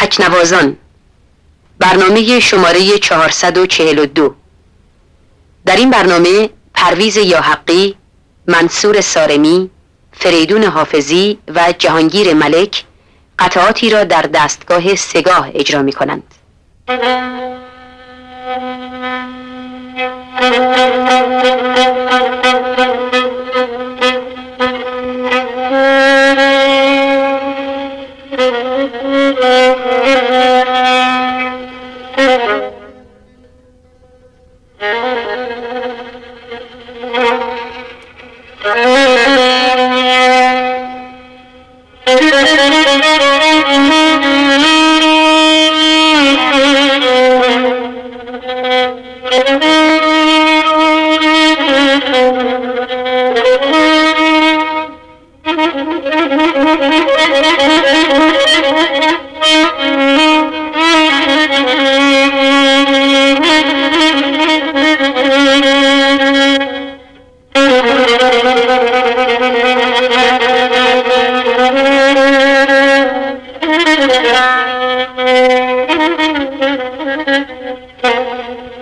تکنوازان. برنامه شماره 442 در این برنامه پرویز یاحقی، منصور سارمی، فریدون حافظی و جهانگیر ملک قطعاتی را در دستگاه سگاه اجرا می کنند. Thank you.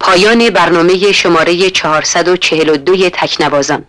پایان برنامه شماره 442 تکنوازان.